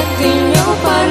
hati nyopan